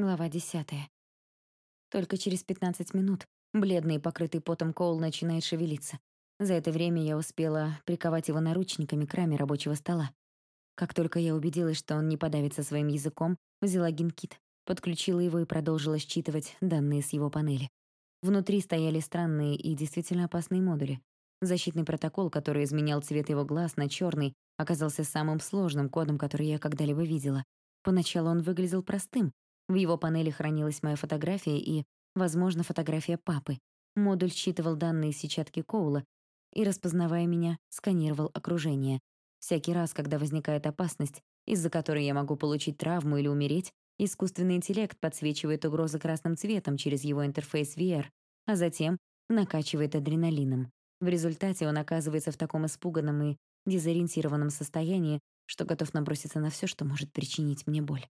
Глава десятая. Только через 15 минут бледный и покрытый потом Коул начинает шевелиться. За это время я успела приковать его наручниками к раме рабочего стола. Как только я убедилась, что он не подавится своим языком, взяла гинкит, подключила его и продолжила считывать данные с его панели. Внутри стояли странные и действительно опасные модули. Защитный протокол, который изменял цвет его глаз на черный, оказался самым сложным кодом, который я когда-либо видела. Поначалу он выглядел простым, в его панели хранилась моя фотография и, возможно, фотография папы. Модуль считывал данные сетчатки Коула и, распознавая меня, сканировал окружение. Всякий раз, когда возникает опасность, из-за которой я могу получить травму или умереть, искусственный интеллект подсвечивает угрозы красным цветом через его интерфейс VR, а затем накачивает адреналином. В результате он оказывается в таком испуганном и дезориентированном состоянии, что готов наброситься на все, что может причинить мне боль.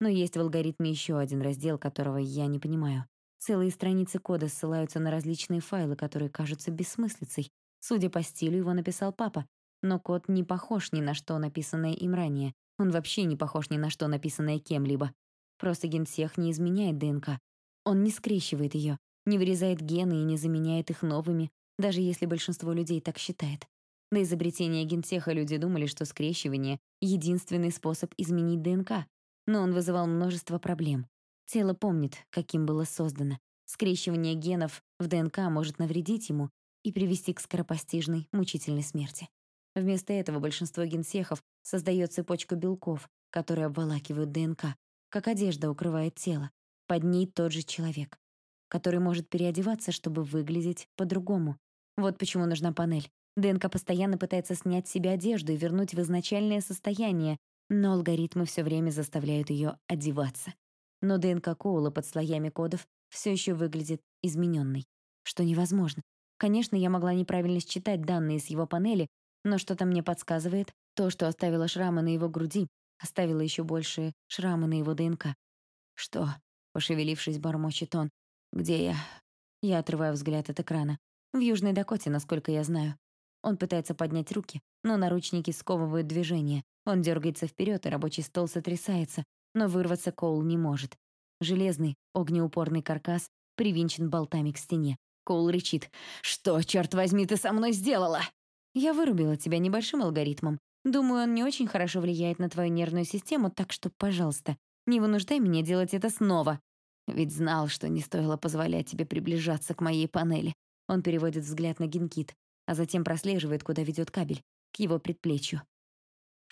Но есть в алгоритме еще один раздел, которого я не понимаю. Целые страницы кода ссылаются на различные файлы, которые кажутся бессмыслицей. Судя по стилю, его написал папа. Но код не похож ни на что, написанное им ранее. Он вообще не похож ни на что, написанное кем-либо. Просто генсех не изменяет ДНК. Он не скрещивает ее, не вырезает гены и не заменяет их новыми, даже если большинство людей так считает. До изобретения гентеха люди думали, что скрещивание — единственный способ изменить ДНК, но он вызывал множество проблем. Тело помнит, каким было создано. Скрещивание генов в ДНК может навредить ему и привести к скоропостижной, мучительной смерти. Вместо этого большинство генсехов создает цепочку белков, которые обволакивают ДНК, как одежда укрывает тело. Под ней тот же человек, который может переодеваться, чтобы выглядеть по-другому. Вот почему нужна панель. ДНК постоянно пытается снять с себя одежду и вернуть в изначальное состояние, но алгоритмы все время заставляют ее одеваться. Но ДНК Коула под слоями кодов все еще выглядит измененной, что невозможно. Конечно, я могла неправильно считать данные с его панели, но что-то мне подсказывает, то, что оставило шрамы на его груди, оставило еще больше шрамы на его ДНК. «Что?» — пошевелившись, бормочет он. «Где я?» Я отрываю взгляд от экрана. «В Южной Дакоте, насколько я знаю». Он пытается поднять руки, но наручники сковывают движение. Он дергается вперед, и рабочий стол сотрясается, но вырваться Коул не может. Железный, огнеупорный каркас привинчен болтами к стене. Коул рычит. «Что, черт возьми, ты со мной сделала?» «Я вырубила тебя небольшим алгоритмом. Думаю, он не очень хорошо влияет на твою нервную систему, так что, пожалуйста, не вынуждай меня делать это снова. Ведь знал, что не стоило позволять тебе приближаться к моей панели». Он переводит взгляд на Генкит, а затем прослеживает, куда ведет кабель, к его предплечью.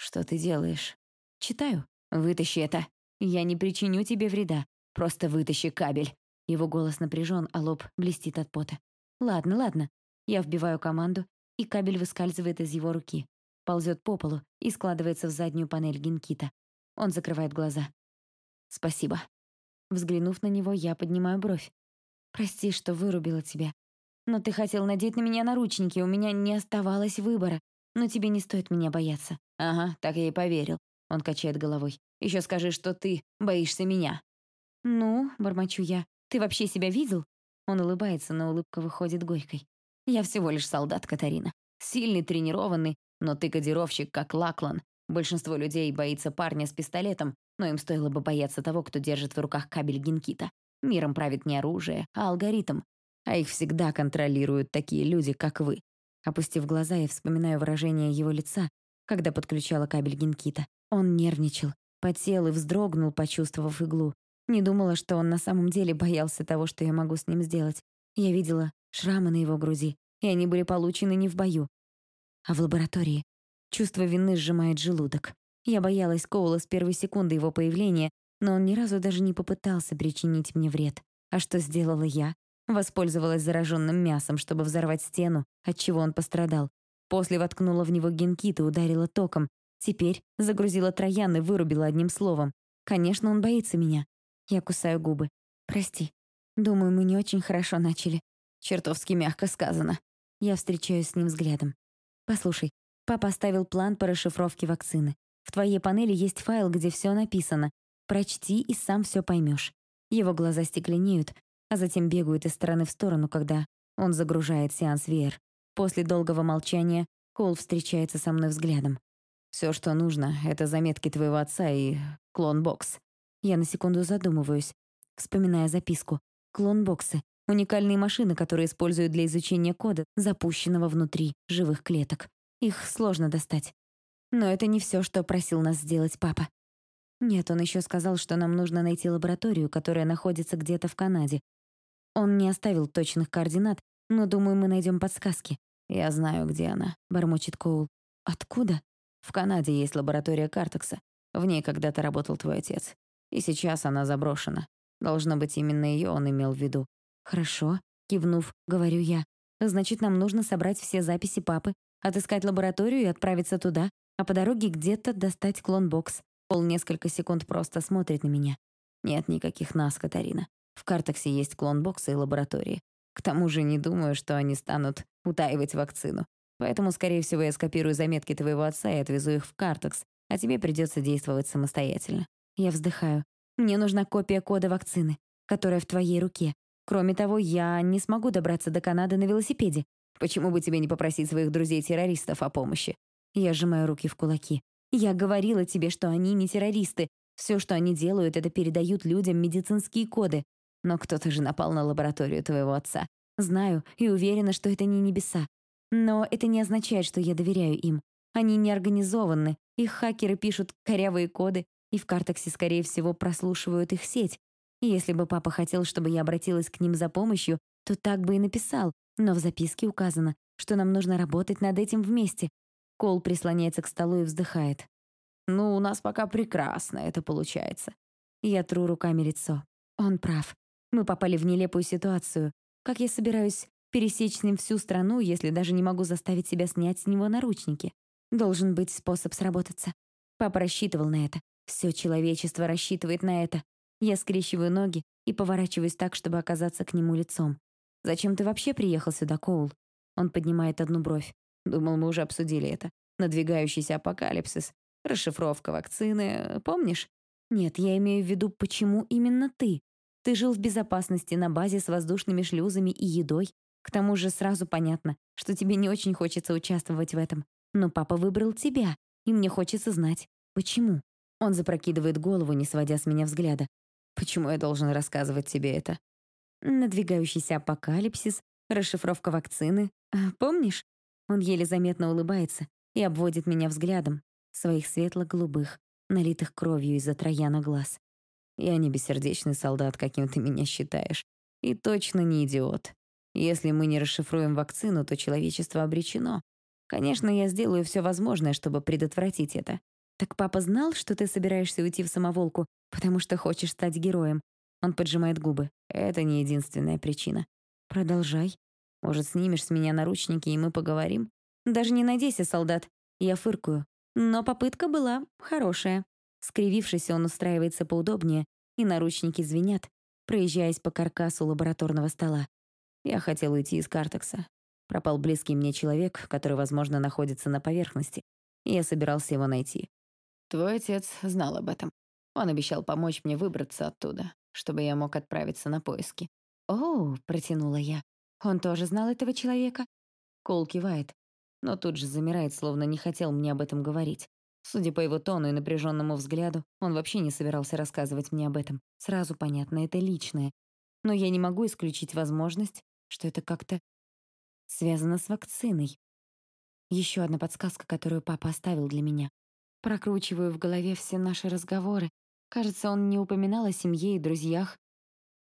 «Что ты делаешь?» «Читаю. Вытащи это. Я не причиню тебе вреда. Просто вытащи кабель». Его голос напряжен, а лоб блестит от пота. «Ладно, ладно». Я вбиваю команду, и кабель выскальзывает из его руки. Ползет по полу и складывается в заднюю панель генкита. Он закрывает глаза. «Спасибо». Взглянув на него, я поднимаю бровь. «Прости, что вырубила тебя. Но ты хотел надеть на меня наручники, у меня не оставалось выбора. Но тебе не стоит меня бояться. Ага, так я и поверил. Он качает головой. Еще скажи, что ты боишься меня. Ну, бормочу я. Ты вообще себя видел? Он улыбается, но улыбка выходит горькой. Я всего лишь солдат, Катарина. Сильный, тренированный, но ты кодировщик, как Лаклан. Большинство людей боится парня с пистолетом, но им стоило бы бояться того, кто держит в руках кабель генкита. Миром правит не оружие, а алгоритм. А их всегда контролируют такие люди, как вы. Опустив глаза, я вспоминаю выражение его лица, когда подключала кабель генкита. Он нервничал, потел и вздрогнул, почувствовав иглу. Не думала, что он на самом деле боялся того, что я могу с ним сделать. Я видела шрамы на его груди, и они были получены не в бою, а в лаборатории. Чувство вины сжимает желудок. Я боялась Коула с первой секунды его появления, но он ни разу даже не попытался причинить мне вред. А что сделала я? Воспользовалась зараженным мясом, чтобы взорвать стену, от чего он пострадал. После воткнула в него генкит и ударила током. Теперь загрузила троян и вырубила одним словом. Конечно, он боится меня. Я кусаю губы. Прости. Думаю, мы не очень хорошо начали. Чертовски мягко сказано. Я встречаюсь с ним взглядом. Послушай, папа оставил план по расшифровке вакцины. В твоей панели есть файл, где все написано. Прочти и сам все поймешь. Его глаза стекленеют, а затем бегают из стороны в сторону, когда он загружает сеанс VR. После долгого молчания Коул встречается со мной взглядом. Все, что нужно, это заметки твоего отца и клон-бокс. Я на секунду задумываюсь, вспоминая записку. Клон-боксы. Уникальные машины, которые используют для изучения кода, запущенного внутри живых клеток. Их сложно достать. Но это не все, что просил нас сделать папа. Нет, он еще сказал, что нам нужно найти лабораторию, которая находится где-то в Канаде. Он не оставил точных координат, но, думаю, мы найдем подсказки. «Я знаю, где она», — бормочет Коул. «Откуда?» «В Канаде есть лаборатория Картекса. В ней когда-то работал твой отец. И сейчас она заброшена. Должно быть, именно ее он имел в виду. «Хорошо», — кивнув, говорю я. «Значит, нам нужно собрать все записи папы, отыскать лабораторию и отправиться туда, а по дороге где-то достать клон-бокс». Пол несколько секунд просто смотрит на меня. «Нет никаких нас, Катарина. В Картексе есть клон-боксы и лаборатории. К тому же не думаю, что они станут утаивать вакцину. Поэтому, скорее всего, я скопирую заметки твоего отца и отвезу их в Картекс, а тебе придется действовать самостоятельно». Я вздыхаю. «Мне нужна копия кода вакцины, которая в твоей руке. Кроме того, я не смогу добраться до Канады на велосипеде. Почему бы тебе не попросить своих друзей-террористов о помощи?» Я сжимаю руки в кулаки. «Я говорила тебе, что они не террористы. Все, что они делают, это передают людям медицинские коды. Но кто-то же напал на лабораторию твоего отца. Знаю и уверена, что это не небеса. Но это не означает, что я доверяю им. Они не организованы, их хакеры пишут корявые коды, и в Картексе, скорее всего, прослушивают их сеть. И если бы папа хотел, чтобы я обратилась к ним за помощью, то так бы и написал, но в записке указано, что нам нужно работать над этим вместе. Кол прислоняется к столу и вздыхает. «Ну, у нас пока прекрасно это получается». Я тру руками лицо. Он прав. Мы попали в нелепую ситуацию. Как я собираюсь пересечь с ним всю страну, если даже не могу заставить себя снять с него наручники? Должен быть способ сработаться. Папа рассчитывал на это. Все человечество рассчитывает на это. Я скрещиваю ноги и поворачиваюсь так, чтобы оказаться к нему лицом. «Зачем ты вообще приехал сюда, Коул?» Он поднимает одну бровь. Думал, мы уже обсудили это. Надвигающийся апокалипсис. Расшифровка вакцины. Помнишь? Нет, я имею в виду, почему именно ты? Ты жил в безопасности на базе с воздушными шлюзами и едой. К тому же сразу понятно, что тебе не очень хочется участвовать в этом. Но папа выбрал тебя, и мне хочется знать, почему. Он запрокидывает голову, не сводя с меня взгляда. Почему я должен рассказывать тебе это? Надвигающийся апокалипсис, расшифровка вакцины. А, помнишь? Он еле заметно улыбается и обводит меня взглядом, своих светло-голубых, налитых кровью из-за трояна глаз. Я не бессердечный солдат, каким ты меня считаешь. И точно не идиот. Если мы не расшифруем вакцину, то человечество обречено. Конечно, я сделаю все возможное, чтобы предотвратить это. Так папа знал, что ты собираешься уйти в самоволку, потому что хочешь стать героем. Он поджимает губы. Это не единственная причина. Продолжай. Может, снимешь с меня наручники, и мы поговорим? Даже не надейся, солдат. Я фыркаю. Но попытка была хорошая. Скривившись, он устраивается поудобнее, и наручники звенят, проезжаясь по каркасу лабораторного стола. Я хотел уйти из картекса. Пропал близкий мне человек, который, возможно, находится на поверхности, и я собирался его найти. Твой отец знал об этом. Он обещал помочь мне выбраться оттуда, чтобы я мог отправиться на поиски. «О», — протянула я. «Он тоже знал этого человека?» Кол кивает, но тут же замирает, словно не хотел мне об этом говорить. Судя по его тону и напряженному взгляду, он вообще не собирался рассказывать мне об этом. Сразу понятно, это личное. Но я не могу исключить возможность, что это как-то связано с вакциной. Еще одна подсказка, которую папа оставил для меня. Прокручиваю в голове все наши разговоры. Кажется, он не упоминал о семье и друзьях.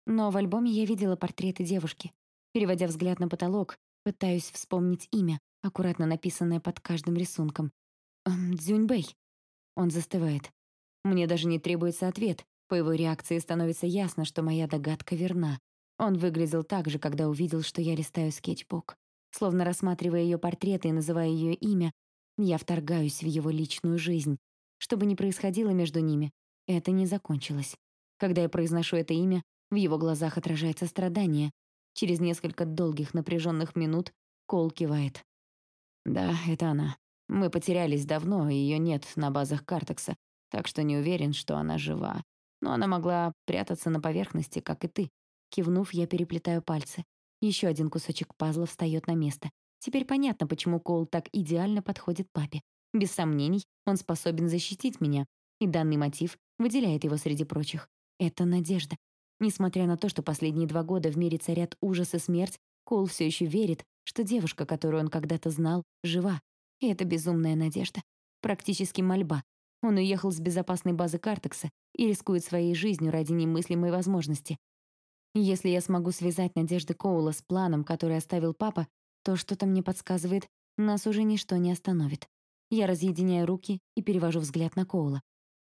Но в альбоме я видела портреты девушки. Переводя взгляд на потолок, пытаюсь вспомнить имя, аккуратно написанное под каждым рисунком. Дзюньбэй. Он застывает. Мне даже не требуется ответ. По его реакции становится ясно, что моя догадка верна. Он выглядел так же, когда увидел, что я листаю скетчбук. Словно рассматривая ее портреты и называя ее имя, я вторгаюсь в его личную жизнь. Что бы ни происходило между ними, это не закончилось. Когда я произношу это имя, в его глазах отражается страдание. Через несколько долгих напряженных минут Кол кивает. «Да, это она. Мы потерялись давно, и ее нет на базах Картекса, так что не уверен, что она жива. Но она могла прятаться на поверхности, как и ты. Кивнув, я переплетаю пальцы. Еще один кусочек пазла встает на место. Теперь понятно, почему Коул так идеально подходит папе. Без сомнений, он способен защитить меня, и данный мотив выделяет его среди прочих. Это надежда. Несмотря на то, что последние два года в мире царят ужас и смерть, Коул все еще верит, что девушка, которую он когда-то знал, жива. И это безумная надежда. Практически мольба. Он уехал с безопасной базы Картекса и рискует своей жизнью ради немыслимой возможности. Если я смогу связать надежды Коула с планом, который оставил папа, то что-то мне подсказывает, нас уже ничто не остановит. Я разъединяю руки и перевожу взгляд на Коула.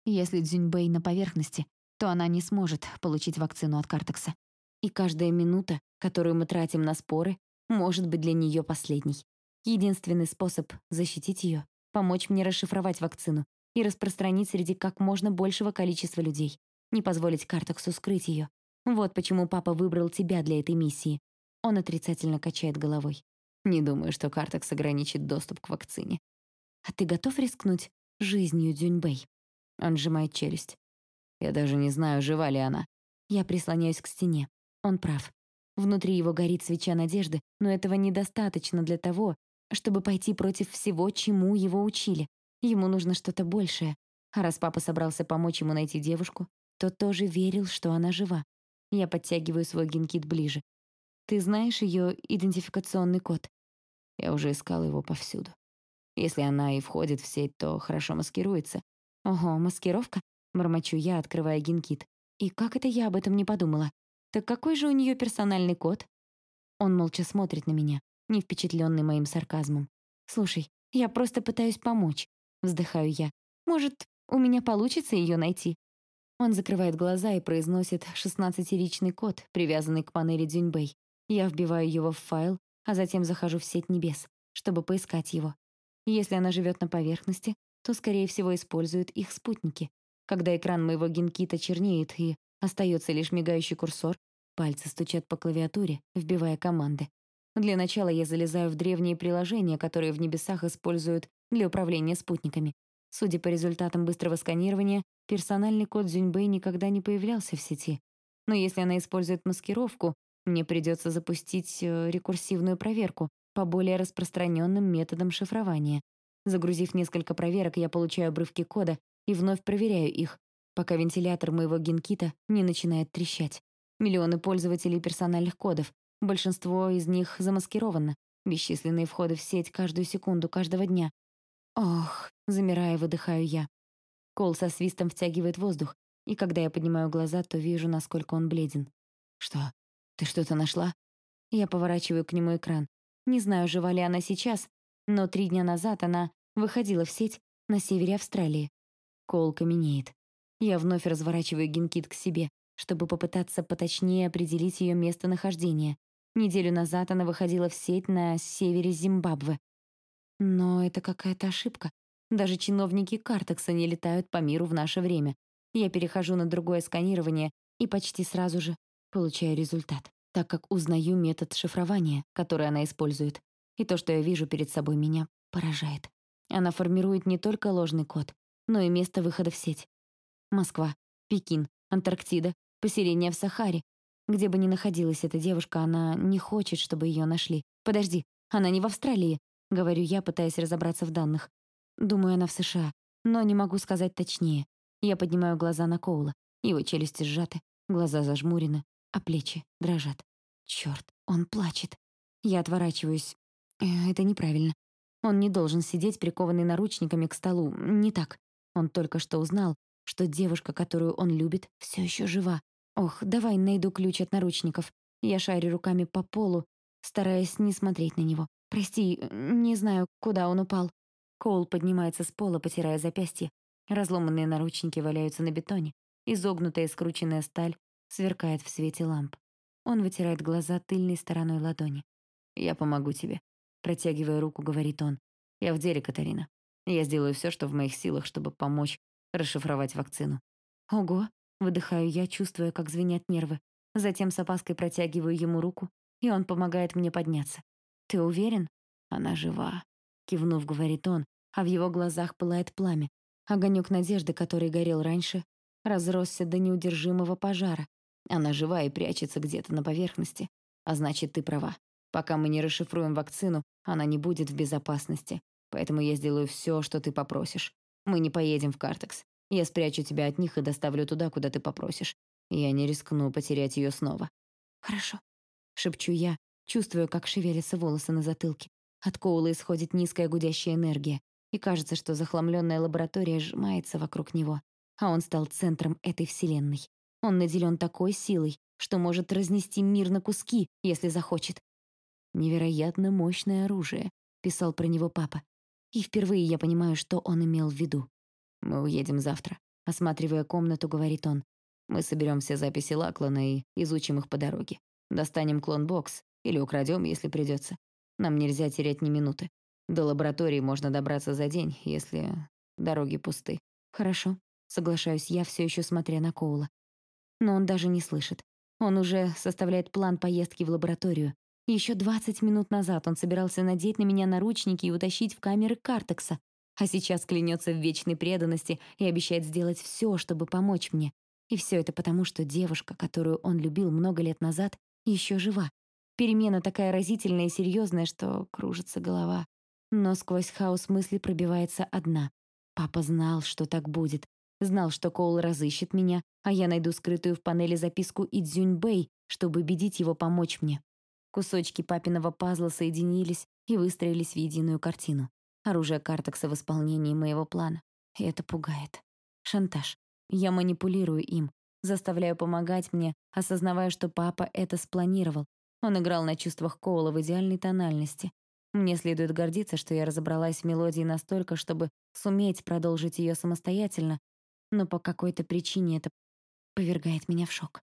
Если Дзюньбэй на поверхности, то она не сможет получить вакцину от Картекса. И каждая минута, которую мы тратим на споры, может быть для нее последней. Единственный способ защитить ее — помочь мне расшифровать вакцину и распространить среди как можно большего количества людей, не позволить Картексу скрыть ее. Вот почему папа выбрал тебя для этой миссии. Он отрицательно качает головой. Не думаю, что Картекс ограничит доступ к вакцине. А ты готов рискнуть жизнью Дюньбэй? Он сжимает челюсть. Я даже не знаю, жива ли она. Я прислоняюсь к стене. Он прав. Внутри его горит свеча надежды, но этого недостаточно для того, чтобы пойти против всего, чему его учили. Ему нужно что-то большее. А раз папа собрался помочь ему найти девушку, то тоже верил, что она жива. Я подтягиваю свой генкит ближе. Ты знаешь ее идентификационный код? Я уже искал его повсюду. Если она и входит в сеть, то хорошо маскируется. Ого, маскировка? Бормочу я, открывая генкит. И как это я об этом не подумала? Так какой же у нее персональный код? Он молча смотрит на меня, не впечатленный моим сарказмом. «Слушай, я просто пытаюсь помочь», — вздыхаю я. «Может, у меня получится ее найти?» Он закрывает глаза и произносит шестнадцатиричный код, привязанный к панели Дзюньбэй. Я вбиваю его в файл, а затем захожу в сеть небес, чтобы поискать его. Если она живет на поверхности, то, скорее всего, использует их спутники. Когда экран моего генкита чернеет и остается лишь мигающий курсор, пальцы стучат по клавиатуре, вбивая команды. Для начала я залезаю в древние приложения, которые в небесах используют для управления спутниками. Судя по результатам быстрого сканирования, персональный код Зюньбэй никогда не появлялся в сети. Но если она использует маскировку, мне придется запустить э, рекурсивную проверку по более распространенным методам шифрования. Загрузив несколько проверок, я получаю обрывки кода и вновь проверяю их, пока вентилятор моего генкита не начинает трещать. Миллионы пользователей персональных кодов, большинство из них замаскировано, бесчисленные входы в сеть каждую секунду каждого дня. Ох, замирая, выдыхаю я. Кол со свистом втягивает воздух, и когда я поднимаю глаза, то вижу, насколько он бледен. «Что? Ты что-то нашла?» Я поворачиваю к нему экран. Не знаю, жива ли она сейчас, но три дня назад она выходила в сеть на севере Австралии. Кол каменеет. Я вновь разворачиваю генкит к себе, чтобы попытаться поточнее определить ее местонахождение. Неделю назад она выходила в сеть на севере Зимбабве. Но это какая-то ошибка. Даже чиновники Картекса не летают по миру в наше время. Я перехожу на другое сканирование и почти сразу же получаю результат, так как узнаю метод шифрования, который она использует. И то, что я вижу перед собой, меня поражает. Она формирует не только ложный код, но и место выхода в сеть. Москва, Пекин, Антарктида, поселение в Сахаре. Где бы ни находилась эта девушка, она не хочет, чтобы ее нашли. Подожди, она не в Австралии, говорю я, пытаясь разобраться в данных. Думаю, она в США, но не могу сказать точнее. Я поднимаю глаза на Коула. Его челюсти сжаты, глаза зажмурены, а плечи дрожат. Черт, он плачет. Я отворачиваюсь. Э, это неправильно. Он не должен сидеть прикованный наручниками к столу. Не так. Он только что узнал, что девушка, которую он любит, все еще жива. Ох, давай найду ключ от наручников. Я шарю руками по полу, стараясь не смотреть на него. Прости, не знаю, куда он упал. Коул поднимается с пола, потирая запястье. Разломанные наручники валяются на бетоне. Изогнутая и скрученная сталь сверкает в свете ламп. Он вытирает глаза тыльной стороной ладони. «Я помогу тебе», — протягивая руку, говорит он. «Я в деле, Катарина. Я сделаю все, что в моих силах, чтобы помочь расшифровать вакцину». «Ого!» — выдыхаю я, чувствуя, как звенят нервы. Затем с опаской протягиваю ему руку, и он помогает мне подняться. «Ты уверен?» «Она жива», — кивнув, говорит он, а в его глазах пылает пламя. Огонек надежды, который горел раньше, разросся до неудержимого пожара. Она жива и прячется где-то на поверхности. А значит, ты права. Пока мы не расшифруем вакцину, она не будет в безопасности. Поэтому я сделаю все, что ты попросишь. Мы не поедем в Картекс. Я спрячу тебя от них и доставлю туда, куда ты попросишь. Я не рискну потерять ее снова». «Хорошо», — шепчу я, чувствуя, как шевелятся волосы на затылке. От Коула исходит низкая гудящая энергия, и кажется, что захламленная лаборатория сжимается вокруг него, а он стал центром этой вселенной. Он наделен такой силой, что может разнести мир на куски, если захочет. «Невероятно мощное оружие», — писал про него папа. И впервые я понимаю, что он имел в виду. «Мы уедем завтра», — осматривая комнату, говорит он. «Мы соберем все записи Лаклана и изучим их по дороге. Достанем клон-бокс или украдем, если придется. Нам нельзя терять ни минуты. До лаборатории можно добраться за день, если дороги пусты». «Хорошо», — соглашаюсь я, все еще смотря на Коула. Но он даже не слышит. Он уже составляет план поездки в лабораторию. Еще 20 минут назад он собирался надеть на меня наручники и утащить в камеры Картекса, а сейчас клянется в вечной преданности и обещает сделать все, чтобы помочь мне. И все это потому, что девушка, которую он любил много лет назад, еще жива. Перемена такая разительная и серьезная, что кружится голова. Но сквозь хаос мысли пробивается одна. Папа знал, что так будет. Знал, что Коул разыщет меня, а я найду скрытую в панели записку Идзюнь Бэй, чтобы убедить его помочь мне. Кусочки папиного пазла соединились и выстроились в единую картину. Оружие Картекса в исполнении моего плана. И это пугает. Шантаж. Я манипулирую им, заставляю помогать мне, осознавая, что папа это спланировал. Он играл на чувствах Коула в идеальной тональности. Мне следует гордиться, что я разобралась в мелодии настолько, чтобы суметь продолжить ее самостоятельно, но по какой-то причине это повергает меня в шок.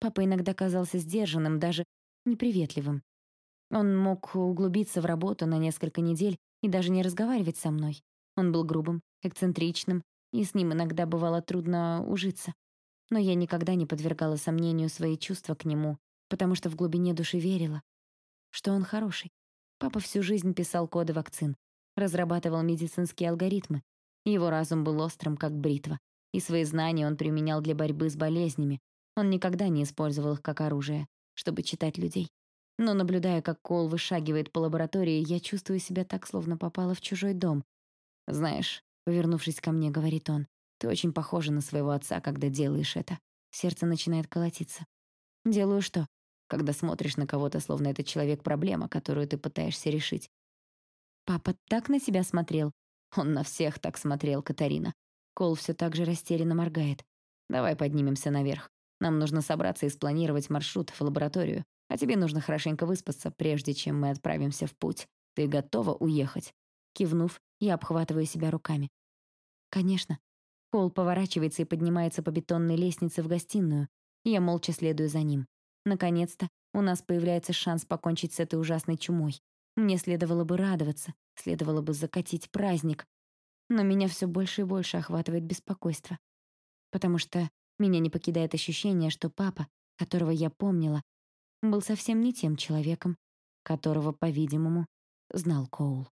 Папа иногда казался сдержанным, даже неприветливым. Он мог углубиться в работу на несколько недель и даже не разговаривать со мной. Он был грубым, эксцентричным, и с ним иногда бывало трудно ужиться. Но я никогда не подвергала сомнению свои чувства к нему, потому что в глубине души верила, что он хороший. Папа всю жизнь писал коды вакцин, разрабатывал медицинские алгоритмы. Его разум был острым, как бритва, и свои знания он применял для борьбы с болезнями. Он никогда не использовал их как оружие чтобы читать людей. Но наблюдая, как Кол вышагивает по лаборатории, я чувствую себя так, словно попала в чужой дом. «Знаешь», — повернувшись ко мне, говорит он, «ты очень похожа на своего отца, когда делаешь это». Сердце начинает колотиться. «Делаю что?» Когда смотришь на кого-то, словно это человек-проблема, которую ты пытаешься решить. «Папа так на тебя смотрел?» Он на всех так смотрел, Катарина. Кол все так же растерянно моргает. «Давай поднимемся наверх. Нам нужно собраться и спланировать маршрут в лабораторию, а тебе нужно хорошенько выспаться, прежде чем мы отправимся в путь. Ты готова уехать?» Кивнув, я обхватываю себя руками. «Конечно». Пол поворачивается и поднимается по бетонной лестнице в гостиную. Я молча следую за ним. Наконец-то у нас появляется шанс покончить с этой ужасной чумой. Мне следовало бы радоваться, следовало бы закатить праздник. Но меня все больше и больше охватывает беспокойство. Потому что меня не покидает ощущение, что папа, которого я помнила, был совсем не тем человеком, которого, по-видимому, знал Коул.